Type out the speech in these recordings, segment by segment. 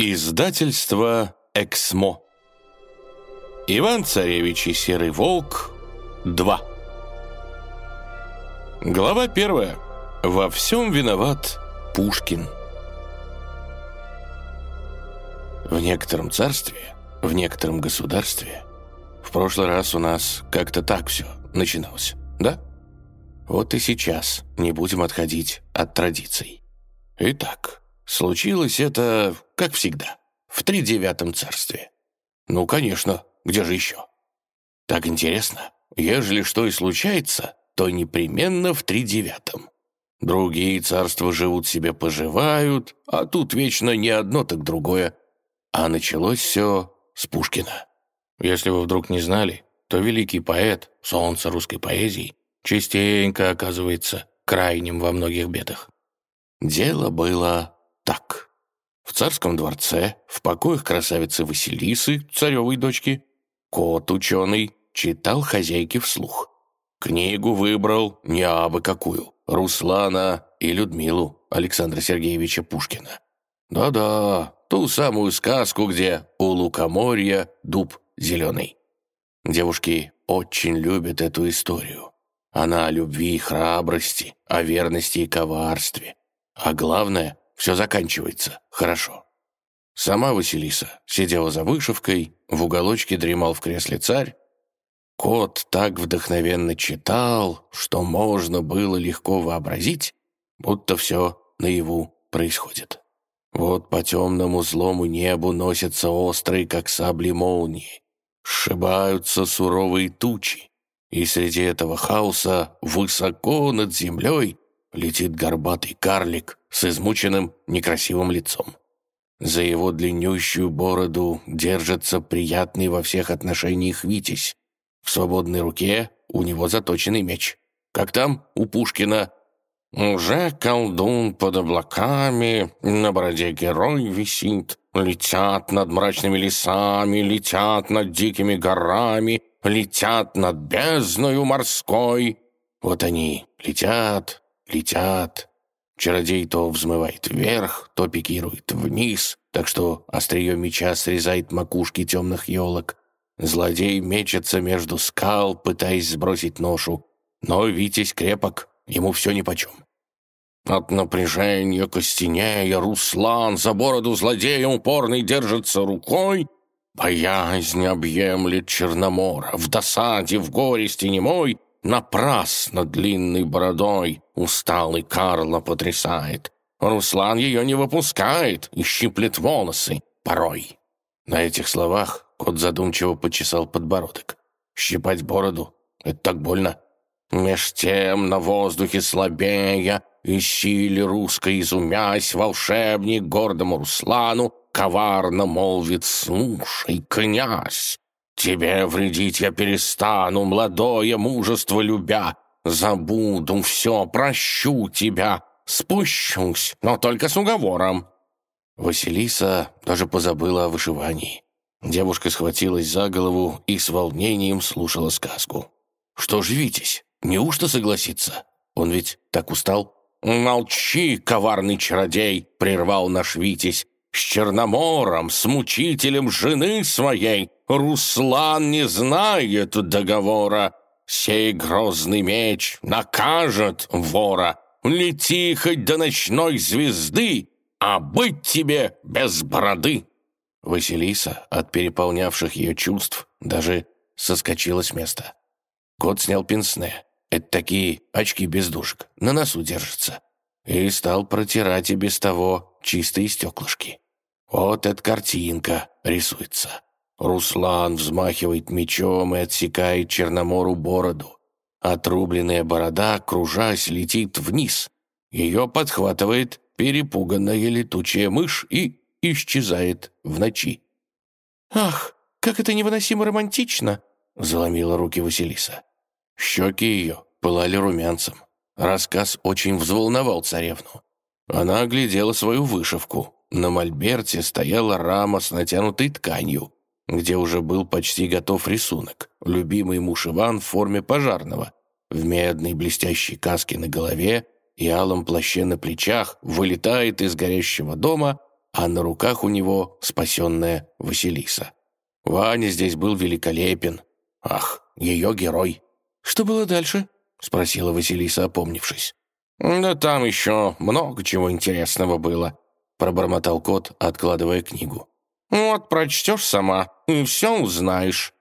Издательство «Эксмо». Иван-Царевич и Серый Волк 2. Глава первая. Во всем виноват Пушкин. В некотором царстве, в некотором государстве в прошлый раз у нас как-то так все начиналось, да? Вот и сейчас не будем отходить от традиций. Итак, Случилось это, как всегда, в тридевятом царстве. Ну, конечно, где же еще? Так интересно, ежели что и случается, то непременно в тридевятом. Другие царства живут себе поживают, а тут вечно не одно, так другое. А началось все с Пушкина. Если вы вдруг не знали, то великий поэт, солнце русской поэзии, частенько оказывается крайним во многих бедах. Дело было так. В царском дворце, в покоях красавицы Василисы, царевой дочки, кот ученый читал хозяйке вслух. Книгу выбрал не абы какую, Руслана и Людмилу Александра Сергеевича Пушкина. Да-да, ту самую сказку, где у лукоморья дуб зеленый. Девушки очень любят эту историю. Она о любви и храбрости, о верности и коварстве. А главное, все заканчивается хорошо. Сама Василиса сидела за вышивкой, в уголочке дремал в кресле царь. Кот так вдохновенно читал, что можно было легко вообразить, будто все наяву происходит. Вот по темному злому небу носятся острые, как сабли молнии. Сшибаются суровые тучи, и среди этого хаоса высоко над землей летит горбатый карлик с измученным некрасивым лицом. За его длиннющую бороду держится приятный во всех отношениях Витязь. В свободной руке у него заточенный меч. Как там у Пушкина? «Уже колдун под облаками, на бороде герой висит, летят над мрачными лесами, летят над дикими горами, летят над бездною морской». Вот они летят, летят. Чародей то взмывает вверх, то пикирует вниз, так что острие меча срезает макушки темных елок. Злодей мечется между скал, пытаясь сбросить ношу. Но Витязь крепок, ему все нипочем. От напряжения костенея Руслан за бороду злодея упорный держится рукой, Боязнь объемлет Черномора, в досаде, в горести немой Напрасно длинной бородой усталый Карла потрясает. Руслан ее не выпускает и щиплет волосы порой. На этих словах кот задумчиво почесал подбородок. Щипать бороду — это так больно. Меж тем на воздухе слабея и силе русской изумясь, волшебник гордому Руслану коварно молвит «Слушай, князь, Тебе вредить я перестану, молодое мужество любя. Забуду все, прощу тебя, спущусь, но только с уговором». Василиса даже позабыла о вышивании. Девушка схватилась за голову и с волнением слушала сказку. «Что ж, Витязь, неужто согласится? Он ведь так устал?» «Молчи, коварный чародей!» — прервал наш Витязь. «С Черномором, с мучителем жены своей Руслан не знает договора. Сей грозный меч накажет вора. Лети хоть до ночной звезды, а быть тебе без бороды». Василиса, от переполнявших ее чувств, даже соскочила с места. Кот снял пенсне. Это такие очки без дужек, на носу держатся. И стал протирать и без того чистые стеклышки. Вот эта картинка рисуется. Руслан взмахивает мечом и отсекает Черномору бороду. Отрубленная борода, кружась, летит вниз. Ее подхватывает перепуганная летучая мышь и исчезает в ночи. «Ах, как это невыносимо романтично!» — заломила руки Василиса. Щеки ее пылали румянцем. Рассказ очень взволновал царевну. Она оглядела свою вышивку. На мольберте стояла рама с натянутой тканью где уже был почти готов рисунок. Любимый муж Иван в форме пожарного, в медной блестящей каске на голове и алом плаще на плечах, вылетает из горящего дома а на руках у него спасенная Василиса. Ваня здесь был великолепен. Ах, ее герой. «Что было дальше?» — спросила Василиса, опомнившись. «Да там еще много чего интересного было», — пробормотал кот, откладывая книгу. «Вот прочтешь сама, и все узнаешь».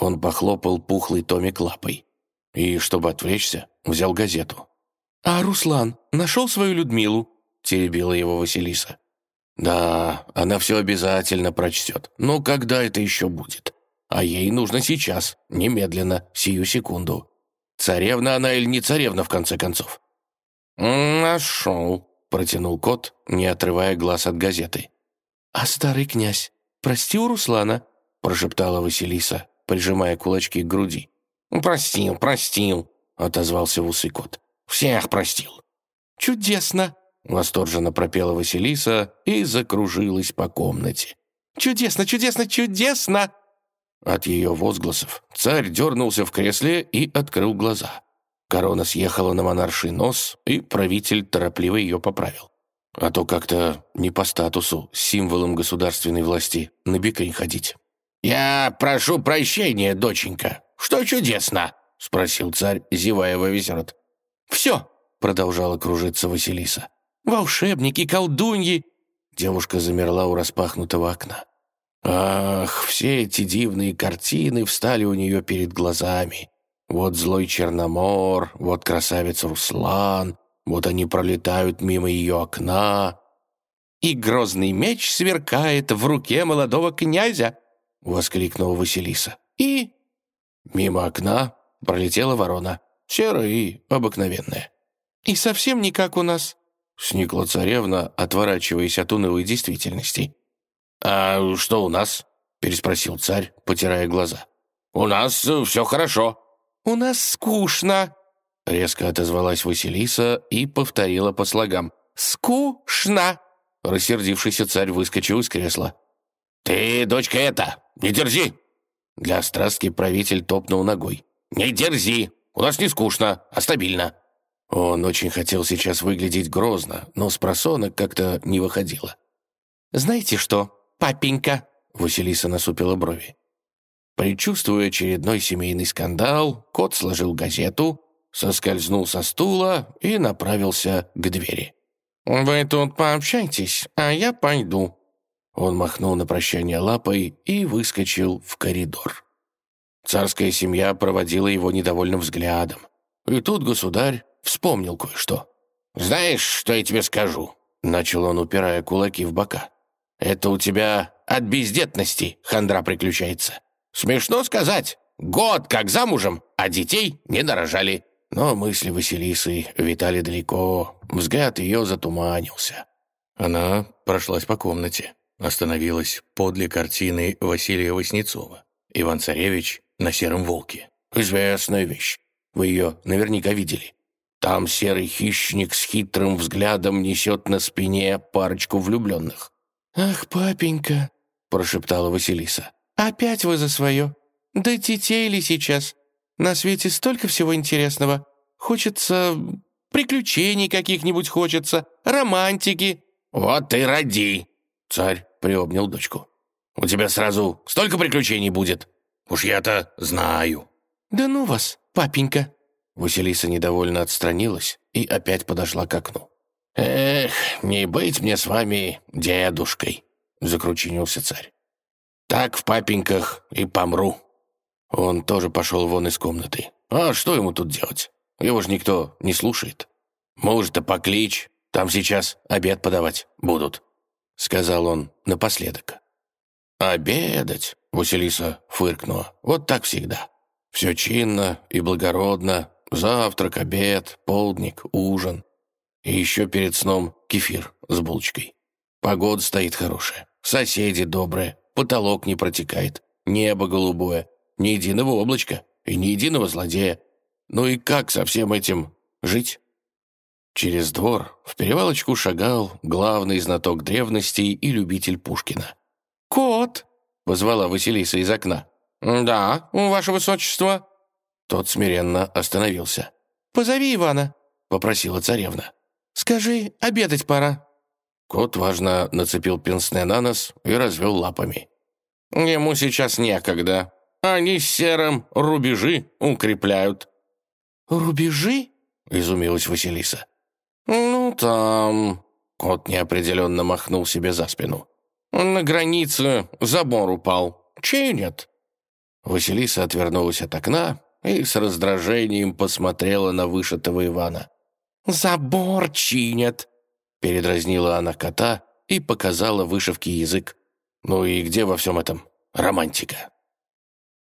Он похлопал пухлый томик лапой. И, чтобы отвлечься, взял газету. «А Руслан нашел свою Людмилу?» — теребила его Василиса. «Да, она все обязательно прочтет. Но когда это еще будет? А ей нужно сейчас, немедленно, сию секунду. Царевна она или не царевна, в конце концов?» «Нашел», — протянул кот, не отрывая глаз от газеты. «А старый князь, прости у Руслана», — прошептала Василиса, прижимая кулачки к груди. «Простил, простил», — отозвался в усы кот. «Всех простил». «Чудесно!» — восторженно пропела Василиса и закружилась по комнате. «Чудесно, чудесно, чудесно!» От ее возгласов царь дернулся в кресле и открыл глаза. Корона съехала на монарший нос, и правитель торопливо ее поправил. А то как-то не по статусу, символом государственной власти, на бекрень ходить. «Я прошу прощения, доченька. Что чудесно?» — спросил царь, зевая во весь рот. «Все!» — продолжала кружиться Василиса. «Волшебники, колдуньи!» Девушка замерла у распахнутого окна. Ах, все эти дивные картины встали у нее перед глазами. Вот злой Черномор, вот красавец Руслан, вот они пролетают мимо ее окна. «И грозный меч сверкает в руке молодого князя!» — воскликнула Василиса. «И...» Мимо окна пролетела ворона, серая и обыкновенная. «И совсем не как у нас», — сникла царевна, отворачиваясь от унылой действительности. «А что у нас?» — переспросил царь, потирая глаза. «У нас все хорошо». «У нас скучно», — резко отозвалась Василиса и повторила по слогам. «Скучно!» Рассердившийся царь выскочил из кресла. «Ты, дочка, это, не дерзи!» Для страстки правитель топнул ногой. «Не дерзи! У нас не скучно, а стабильно!» Он очень хотел сейчас выглядеть грозно, но с просонок как-то не выходило. «Знаете что, папенька?» Василиса насупила брови. Предчувствуя очередной семейный скандал, кот сложил газету, соскользнул со стула и направился к двери. «Вы тут пообщайтесь, а я пойду». Он махнул на прощание лапой и выскочил в коридор. Царская семья проводила его недовольным взглядом. И тут государь вспомнил кое-что. «Знаешь, что я тебе скажу?» Начал он, упирая кулаки в бока. «Это у тебя от бездетности хандра приключается. Смешно сказать. Год как замужем, а детей не нарожали». Но мысли Василисы витали далеко, взгляд ее затуманился. Она прошлась по комнате, остановилась подле картины Василия Васнецова. Иван-Царевич на сером волке. Известная вещь. Вы ее наверняка видели. Там серый хищник с хитрым взглядом несет на спине парочку влюбленных. «Ах, папенька!» — прошептала Василиса. «Опять вы за свое? Да детей ли сейчас? На свете столько всего интересного. Хочется... приключений каких-нибудь хочется, романтики». «Вот и роди!» — царь приобнял дочку. «У тебя сразу столько приключений будет. Уж я-то знаю». «Да ну вас, папенька!» Василиса недовольно отстранилась и опять подошла к окну. «Эх, не быть мне с вами дедушкой», — закручинился царь. «Так в папеньках и помру». Он тоже пошел вон из комнаты. «А что ему тут делать? Его же никто не слушает. Может, поклич, там сейчас обед подавать будут», — сказал он напоследок. «Обедать?» — Василиса фыркнула. «Вот так всегда. Все чинно и благородно. Завтрак, обед, полдник, ужин. И еще перед сном кефир с булочкой. Погода стоит хорошая, соседи добрые, потолок не протекает, небо голубое, ни единого облачка и ни единого злодея. Ну и как со всем этим жить? Через двор в перевалочку шагал главный знаток древностей и любитель Пушкина. «Кот!» — позвала Василиса из окна. «Да, ваше высочество». Тот смиренно остановился. «Позови Ивана», — попросила царевна. «Скажи, обедать пора». Кот, важно, нацепил пенсне на нос и развел лапами. «Ему сейчас некогда. Они с серым рубежи укрепляют». «Рубежи?» — изумилась Василиса. «Ну, там...» — кот неопределенно махнул себе за спину. «На границе забор упал. Чинят». Василиса отвернулась от окна и с раздражением посмотрела на вышитого Ивана. «Забор чинят!» Передразнила она кота и показала вышивки язык. Ну и где во всем этом романтика?